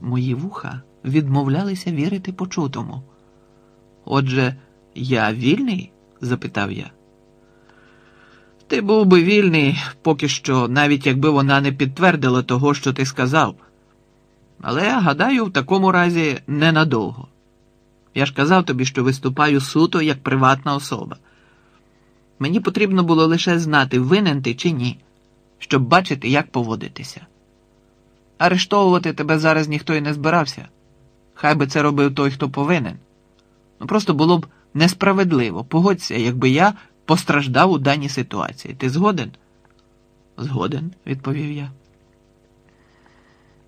Мої вуха відмовлялися вірити почутому. Отже, я вільний? запитав я. Ти був би вільний поки що, навіть якби вона не підтвердила того, що ти сказав. Але, гадаю, в такому разі ненадовго. Я ж казав тобі, що виступаю суто як приватна особа. Мені потрібно було лише знати, винен ти чи ні, щоб бачити, як поводитися. Арештовувати тебе зараз ніхто і не збирався. Хай би це робив той, хто повинен. Ну просто було б несправедливо. Погодься, якби я постраждав у даній ситуації. Ти згоден? Згоден, відповів я.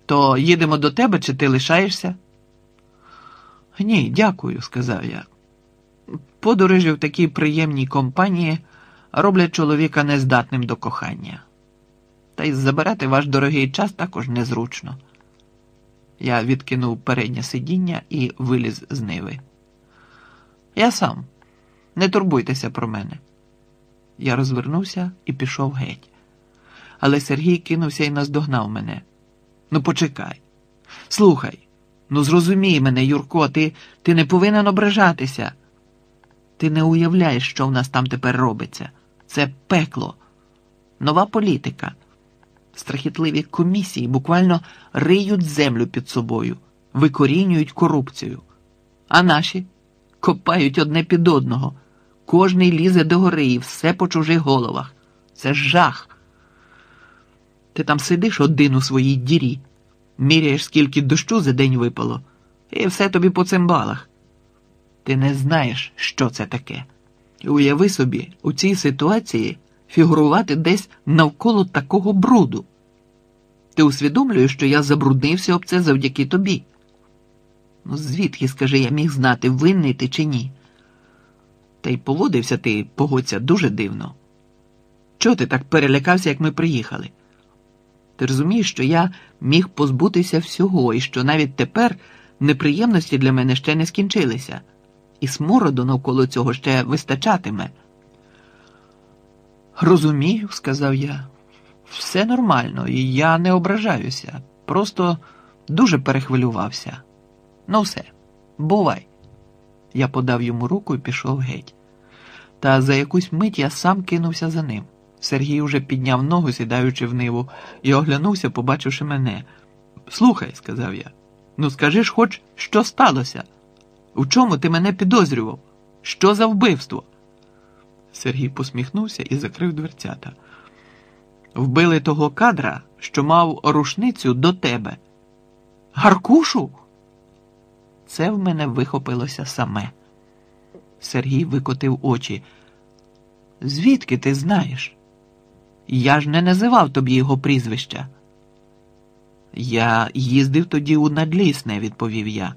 То їдемо до тебе, чи ти лишаєшся? Ні, дякую, сказав я. Подорожі в такій приємній компанії роблять чоловіка нездатним до кохання. Та й забирати ваш дорогий час також незручно. Я відкинув переднє сидіння і виліз з ниви. Я сам, не турбуйтеся про мене. Я розвернувся і пішов геть. Але Сергій кинувся і наздогнав мене. Ну, почекай. Слухай, ну зрозумій мене, Юрко, ти, ти не повинен ображатися. Ти не уявляєш, що в нас там тепер робиться. Це пекло, нова політика. Страхітливі комісії буквально риють землю під собою, викорінюють корупцію. А наші копають одне під одного. Кожний лізе до гори і все по чужих головах. Це жах. Ти там сидиш один у своїй дірі, міряєш, скільки дощу за день випало, і все тобі по цимбалах. Ти не знаєш, що це таке. Уяви собі, у цій ситуації фігурувати десь навколо такого бруду. Ти усвідомлюєш, що я забруднився об це завдяки тобі. Ну, звідки, скажи, я міг знати, винний ти чи ні? Та й поводився ти, погодься, дуже дивно. Чого ти так перелякався, як ми приїхали? Ти розумієш, що я міг позбутися всього, і що навіть тепер неприємності для мене ще не скінчилися, і смороду навколо цього ще вистачатиме. Розумію, сказав я. Все нормально, і я не ображаюся. Просто дуже перехвилювався. Ну, все, бувай. Я подав йому руку і пішов геть. Та за якусь мить я сам кинувся за ним. Сергій уже підняв ногу, сідаючи в ниву, і оглянувся, побачивши мене. Слухай, сказав я, ну скажи ж хоч, що сталося? У чому ти мене підозрював? Що за вбивство? Сергій посміхнувся і закрив дверцята. Вбили того кадра, що мав рушницю до тебе. Гаркушу? Це в мене вихопилося саме. Сергій викотив очі. Звідки ти знаєш? Я ж не називав тобі його прізвища. Я їздив тоді у надлісне, відповів я.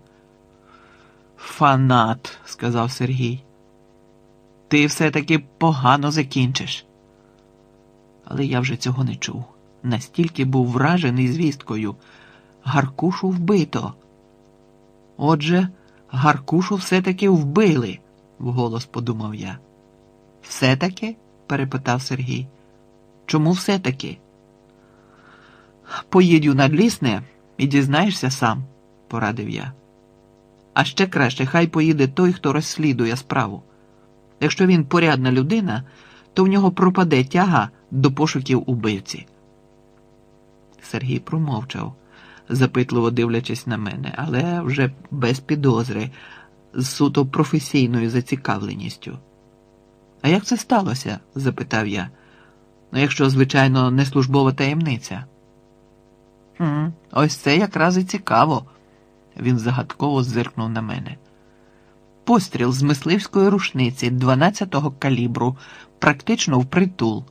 Фанат, сказав Сергій. Ти все-таки погано закінчиш. Але я вже цього не чув. Настільки був вражений звісткою. Гаркушу вбито. Отже, Гаркушу все-таки вбили, вголос подумав я. Все-таки? перепитав Сергій. Чому все-таки? Поїдь у надлісне і дізнаєшся сам, порадив я. А ще краще, хай поїде той, хто розслідує справу. Якщо він порядна людина, то в нього пропаде тяга до пошуків убивці. Сергій промовчав, запитливо дивлячись на мене, але вже без підозри, з суто професійною зацікавленістю. А як це сталося? запитав я. Ну, якщо, звичайно, не службова таємниця. «Хм, Ось це якраз і цікаво, він загадково зиркнув на мене. Постріл з мисливської рушниці 12-го калібру, практично впритул.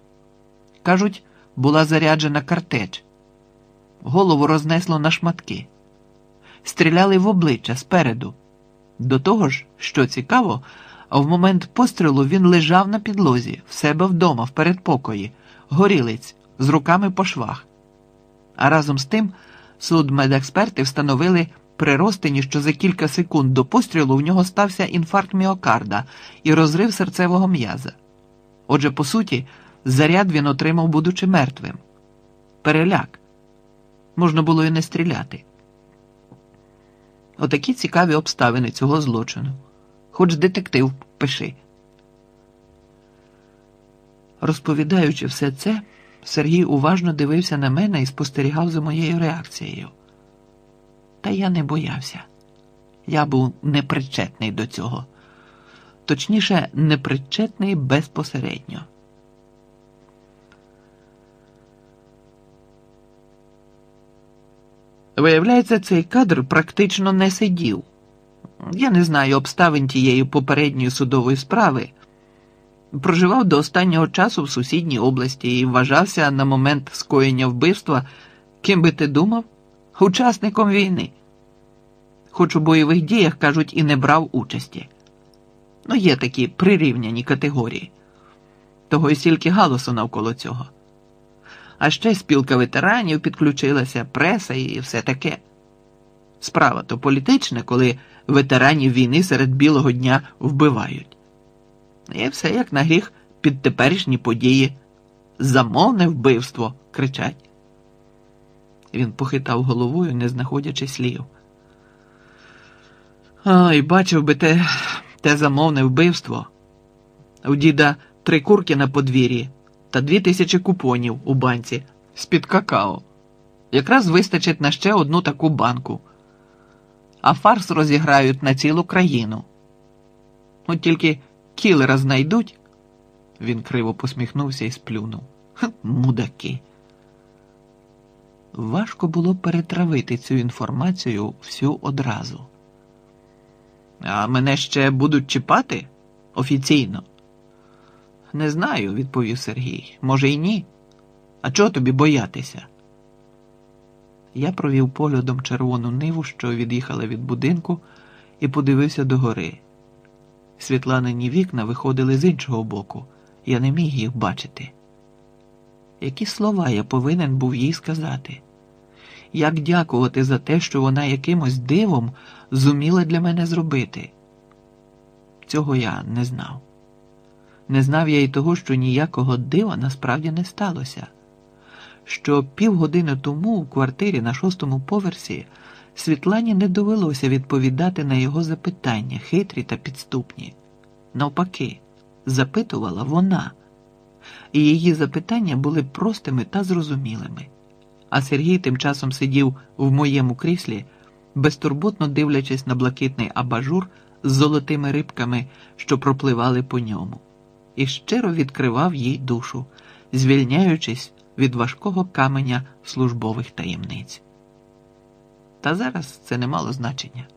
Кажуть, була заряджена картеч. Голову рознесло на шматки. Стріляли в обличчя спереду. До того ж, що цікаво, в момент пострілу він лежав на підлозі, в себе вдома, в передпокої, горілиць, з руками по швах. А разом з тим судмедексперти встановили при розтині, що за кілька секунд до пострілу в нього стався інфаркт міокарда і розрив серцевого м'яза. Отже, по суті, заряд він отримав, будучи мертвим. Переляк. Можна було і не стріляти. Отакі цікаві обставини цього злочину. Хоч детектив пиши. Розповідаючи все це, Сергій уважно дивився на мене і спостерігав за моєю реакцією. Та я не боявся. Я був непричетний до цього, точніше, непричетний безпосередньо. Виявляється, цей кадр практично не сидів. Я не знаю обставин тієї попередньої судової справи. Проживав до останнього часу в сусідній області і вважався на момент скоєння вбивства, ким би ти думав, учасником війни. Хоч у бойових діях, кажуть, і не брав участі. Ну, є такі прирівняні категорії. Того й стільки галусу навколо цього. А ще спілка ветеранів підключилася, преса і все таке. Справа то політична, коли ветеранів війни серед білого дня вбивають. І все як на гріх під теперішні події. Замовне вбивство кричать. Він похитав головою, не знаходячи слів. Ой, бачив би те, те замовне вбивство. У діда три курки на подвір'ї та дві тисячі купонів у банці з-під какао. Якраз вистачить на ще одну таку банку. А фарс розіграють на цілу країну. От тільки кілера знайдуть. Він криво посміхнувся і сплюнув. Ха, мудаки. Важко було перетравити цю інформацію всю одразу. А мене ще будуть чіпати офіційно. Не знаю, відповів Сергій. Може, й ні. А чого тобі боятися? Я провів поглядом червону ниву, що від'їхала від будинку, і подивився догори. Світланині вікна виходили з іншого боку, я не міг їх бачити. Які слова я повинен був їй сказати? Як дякувати за те, що вона якимось дивом зуміла для мене зробити? Цього я не знав. Не знав я й того, що ніякого дива насправді не сталося, що півгодини тому у квартирі на шостому поверсі Світлані не довелося відповідати на його запитання, хитрі та підступні. Навпаки, запитувала вона, і її запитання були простими та зрозумілими. А Сергій тим часом сидів в моєму кріслі, безтурботно дивлячись на блакитний абажур з золотими рибками, що пропливали по ньому і щиро відкривав їй душу, звільняючись від важкого каменя службових таємниць. Та зараз це не мало значення.